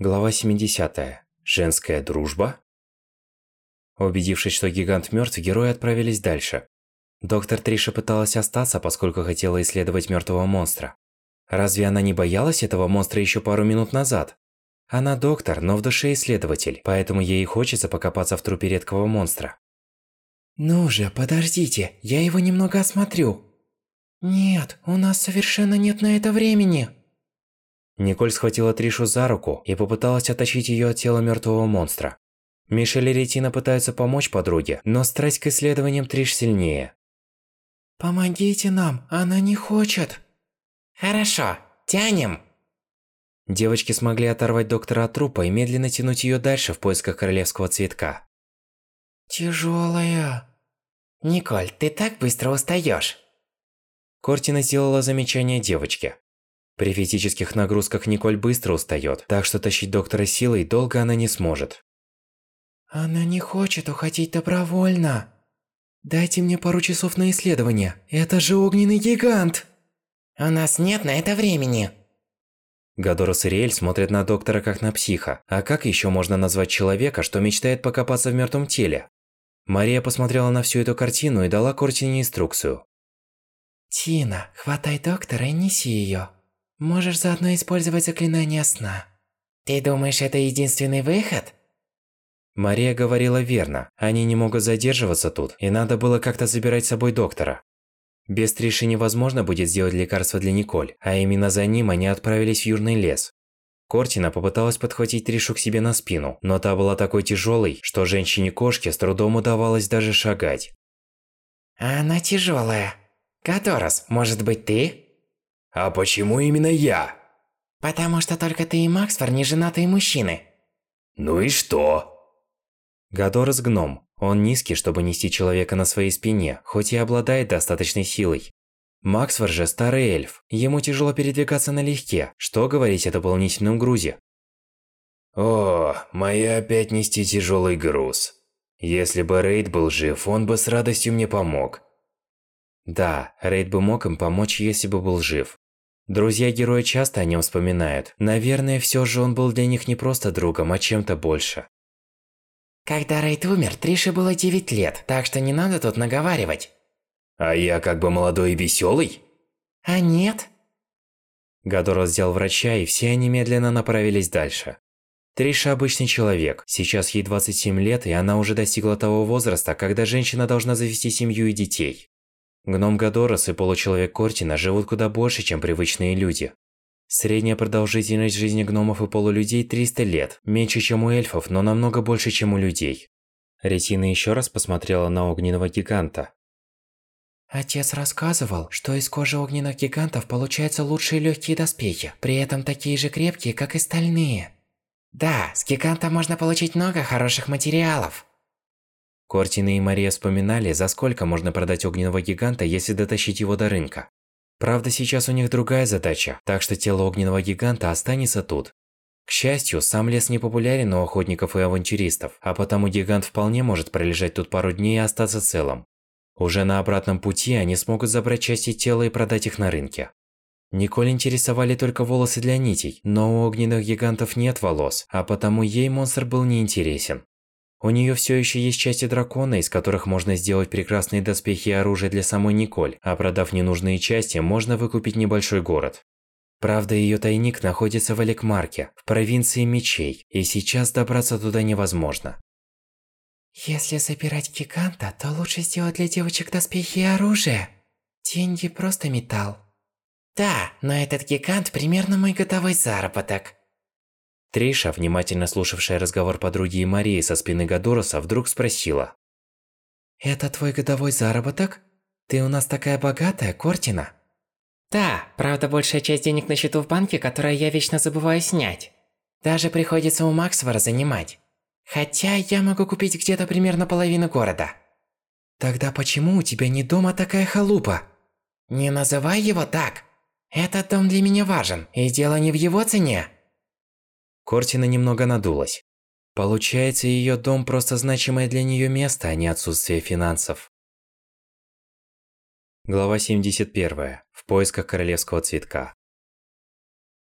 Глава 70. Женская дружба? Убедившись, что гигант мертв, герои отправились дальше. Доктор Триша пыталась остаться, поскольку хотела исследовать мертвого монстра. Разве она не боялась этого монстра еще пару минут назад? Она доктор, но в душе исследователь, поэтому ей хочется покопаться в трупе редкого монстра. «Ну же, подождите, я его немного осмотрю». «Нет, у нас совершенно нет на это времени». Николь схватила Тришу за руку и попыталась оттащить ее от тела мертвого монстра. Мишель и Ретина пытаются помочь подруге, но страсть к исследованиям Триш сильнее. «Помогите нам, она не хочет!» «Хорошо, тянем!» Девочки смогли оторвать доктора от трупа и медленно тянуть ее дальше в поисках королевского цветка. Тяжелая. «Николь, ты так быстро устаешь. Кортина сделала замечание девочке. При физических нагрузках Николь быстро устает, так что тащить доктора силой долго она не сможет. Она не хочет уходить добровольно. Дайте мне пару часов на исследование. Это же огненный гигант. У нас нет на это времени. Гадорос и Риэль смотрят на доктора как на психа. А как еще можно назвать человека, что мечтает покопаться в мертвом теле? Мария посмотрела на всю эту картину и дала Кортине инструкцию. Тина, хватай доктора и неси ее. Можешь заодно использовать заклинание сна. Ты думаешь, это единственный выход? Мария говорила верно. Они не могут задерживаться тут, и надо было как-то забирать с собой доктора. Без Триши невозможно будет сделать лекарство для Николь, а именно за ним они отправились в южный лес. Кортина попыталась подхватить Тришу к себе на спину, но та была такой тяжелой, что женщине-кошке с трудом удавалось даже шагать. Она тяжелая. Каторос, может быть ты? А почему именно я? Потому что только ты и Максфор не женатые мужчины. Ну и что? Гадорос гном. Он низкий, чтобы нести человека на своей спине, хоть и обладает достаточной силой. Максфор же старый эльф. Ему тяжело передвигаться налегке. Что говорить о дополнительном грузе? О, моя опять нести тяжелый груз. Если бы Рейд был жив, он бы с радостью мне помог. Да, Рейд бы мог им помочь, если бы был жив. Друзья героя часто о нем вспоминают. Наверное, все же он был для них не просто другом, а чем-то больше. Когда Рейд умер, Трише было 9 лет, так что не надо тут наговаривать. А я как бы молодой и веселый? А нет. Гадор взял врача, и все они медленно направились дальше. Триша обычный человек, сейчас ей 27 лет, и она уже достигла того возраста, когда женщина должна завести семью и детей. Гном Гадорос и получеловек Кортина живут куда больше, чем привычные люди. Средняя продолжительность жизни гномов и полулюдей 300 лет, меньше, чем у эльфов, но намного больше, чем у людей. Ретина еще раз посмотрела на огненного гиганта. Отец рассказывал, что из кожи огненных гигантов получаются лучшие легкие доспехи, при этом такие же крепкие, как и стальные. Да, с гиганта можно получить много хороших материалов. Кортина и Мария вспоминали, за сколько можно продать огненного гиганта, если дотащить его до рынка. Правда, сейчас у них другая задача, так что тело огненного гиганта останется тут. К счастью, сам лес не популярен у охотников и авантюристов, а потому гигант вполне может пролежать тут пару дней и остаться целым. Уже на обратном пути они смогут забрать части тела и продать их на рынке. Николь интересовали только волосы для нитей, но у огненных гигантов нет волос, а потому ей монстр был неинтересен. У нее все еще есть части дракона, из которых можно сделать прекрасные доспехи и оружие для самой Николь, а продав ненужные части, можно выкупить небольшой город. Правда, ее тайник находится в Алекмарке, в провинции мечей, и сейчас добраться туда невозможно. Если забирать гиганта, то лучше сделать для девочек доспехи и оружие. Деньги просто металл. Да, но этот гигант примерно мой годовой заработок. Триша, внимательно слушавшая разговор подруги и Марии со спины Гадороса, вдруг спросила. «Это твой годовой заработок? Ты у нас такая богатая, Кортина?» «Да, правда большая часть денег на счету в банке, которую я вечно забываю снять. Даже приходится у Максвара занимать. Хотя я могу купить где-то примерно половину города». «Тогда почему у тебя не дома такая халупа?» «Не называй его так. Этот дом для меня важен, и дело не в его цене». Кортина немного надулась. Получается, ее дом просто значимое для нее место, а не отсутствие финансов. Глава 71. В поисках королевского цветка.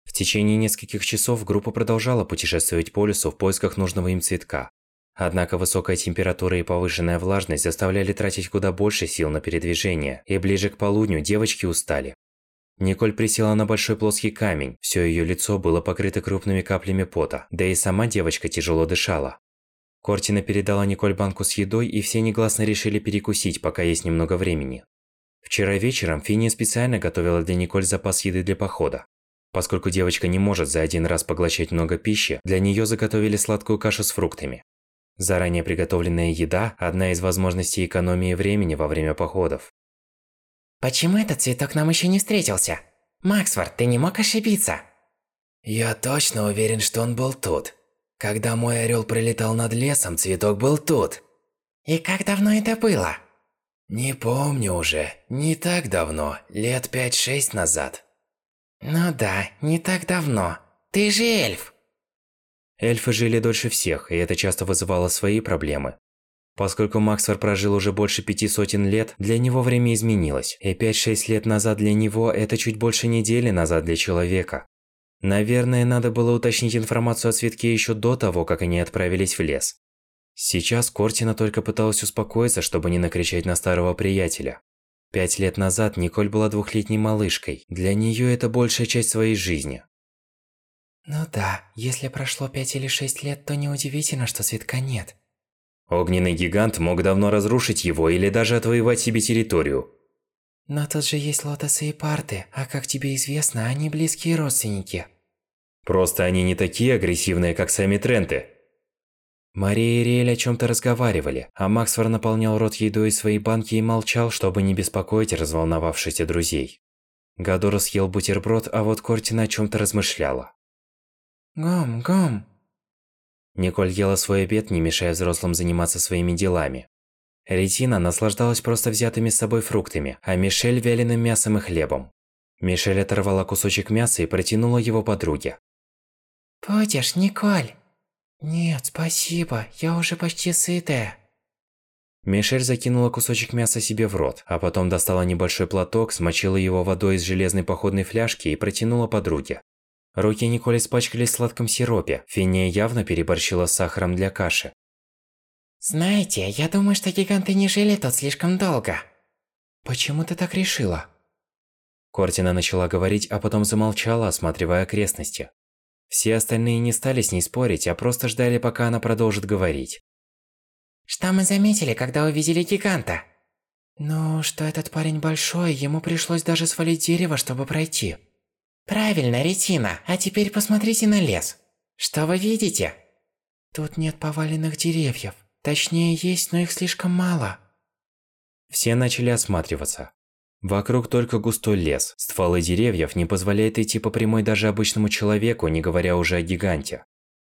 В течение нескольких часов группа продолжала путешествовать по лесу в поисках нужного им цветка. Однако высокая температура и повышенная влажность заставляли тратить куда больше сил на передвижение, и ближе к полудню девочки устали. Николь присела на большой плоский камень, все ее лицо было покрыто крупными каплями пота, да и сама девочка тяжело дышала. Кортина передала Николь банку с едой, и все негласно решили перекусить, пока есть немного времени. Вчера вечером Финия специально готовила для Николь запас еды для похода. Поскольку девочка не может за один раз поглощать много пищи, для нее заготовили сладкую кашу с фруктами. Заранее приготовленная еда – одна из возможностей экономии времени во время походов. Почему этот цветок нам еще не встретился? Максфорд, ты не мог ошибиться? Я точно уверен, что он был тут. Когда мой орел пролетал над лесом, цветок был тут. И как давно это было? Не помню уже. Не так давно. Лет пять-шесть назад. Ну да, не так давно. Ты же эльф. Эльфы жили дольше всех, и это часто вызывало свои проблемы. Поскольку Максфор прожил уже больше пяти сотен лет, для него время изменилось, и 5-6 лет назад для него – это чуть больше недели назад для человека. Наверное, надо было уточнить информацию о цветке еще до того, как они отправились в лес. Сейчас Кортина только пыталась успокоиться, чтобы не накричать на старого приятеля. Пять лет назад Николь была двухлетней малышкой, для нее это большая часть своей жизни. Ну да, если прошло пять или шесть лет, то неудивительно, что цветка нет. Огненный гигант мог давно разрушить его или даже отвоевать себе территорию. Но тут же есть лотосы и парты, а как тебе известно, они близкие родственники. Просто они не такие агрессивные, как сами Тренты. Мария и Риэль о чем-то разговаривали, а Максфор наполнял рот едой из своей банки и молчал, чтобы не беспокоить разволновавшихся друзей. Гадор съел бутерброд, а вот Кортина о чем-то размышляла. Гом, гом. Николь ела свой обед, не мешая взрослым заниматься своими делами. Ретина наслаждалась просто взятыми с собой фруктами, а Мишель – вяленым мясом и хлебом. Мишель оторвала кусочек мяса и протянула его подруге. «Будешь, Николь?» «Нет, спасибо, я уже почти сытая». Мишель закинула кусочек мяса себе в рот, а потом достала небольшой платок, смочила его водой из железной походной фляжки и протянула подруге. Руки Николь испачкались в сладком сиропе. Финия явно переборщила с сахаром для каши. Знаете, я думаю, что гиганты не жили тут слишком долго. Почему ты так решила? Кортина начала говорить, а потом замолчала, осматривая окрестности. Все остальные не стали с ней спорить, а просто ждали, пока она продолжит говорить. Что мы заметили, когда увидели гиганта? Ну, что этот парень большой, ему пришлось даже свалить дерево, чтобы пройти. Правильно, Ретина. А теперь посмотрите на лес. Что вы видите? Тут нет поваленных деревьев. Точнее, есть, но их слишком мало. Все начали осматриваться. Вокруг только густой лес. Стволы деревьев не позволяют идти по прямой даже обычному человеку, не говоря уже о гиганте.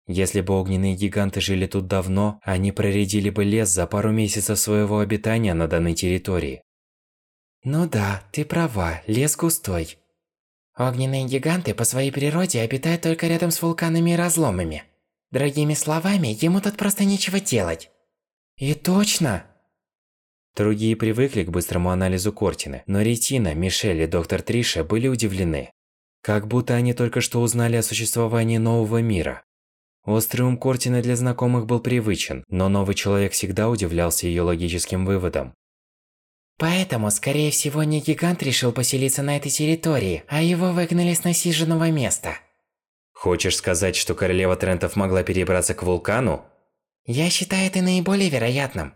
Если бы огненные гиганты жили тут давно, они проредили бы лес за пару месяцев своего обитания на данной территории. Ну да, ты права, лес густой. Огненные гиганты по своей природе обитают только рядом с вулканами и разломами. Другими словами, ему тут просто нечего делать. И точно! Другие привыкли к быстрому анализу Кортины, но Ретина, Мишель и доктор Триша были удивлены. Как будто они только что узнали о существовании нового мира. Острый ум Кортины для знакомых был привычен, но новый человек всегда удивлялся ее логическим выводам. Поэтому, скорее всего, не гигант решил поселиться на этой территории, а его выгнали с насиженного места. Хочешь сказать, что королева Трентов могла перебраться к вулкану? Я считаю это наиболее вероятным.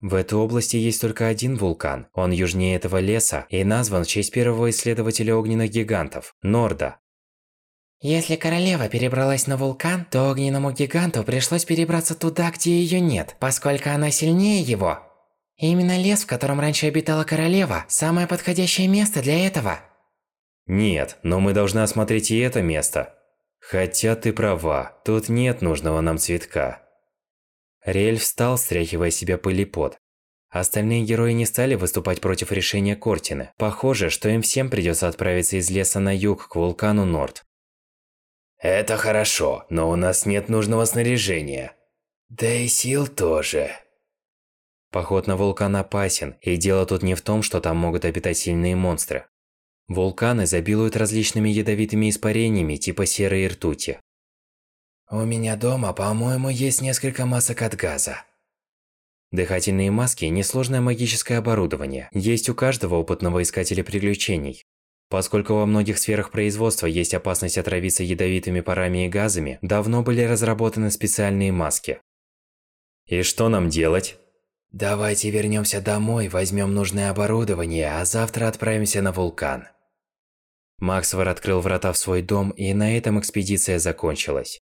В этой области есть только один вулкан. Он южнее этого леса и назван в честь первого исследователя огненных гигантов – Норда. Если королева перебралась на вулкан, то огненному гиганту пришлось перебраться туда, где ее нет, поскольку она сильнее его, именно лес, в котором раньше обитала королева, самое подходящее место для этого. Нет, но мы должны осмотреть и это место. Хотя ты права, тут нет нужного нам цветка. Риэль встал, стряхивая себя пыль и пот. Остальные герои не стали выступать против решения Кортины. Похоже, что им всем придется отправиться из леса на юг к вулкану Норд. Это хорошо, но у нас нет нужного снаряжения. Да и сил тоже. Поход на вулкан опасен, и дело тут не в том, что там могут обитать сильные монстры. Вулканы изобилуют различными ядовитыми испарениями типа серы и ртути. У меня дома, по-моему, есть несколько масок от газа. Дыхательные маски – несложное магическое оборудование, есть у каждого опытного искателя приключений. Поскольку во многих сферах производства есть опасность отравиться ядовитыми парами и газами, давно были разработаны специальные маски. И что нам делать? Давайте вернемся домой, возьмем нужное оборудование, а завтра отправимся на вулкан. Максвер открыл врата в свой дом, и на этом экспедиция закончилась.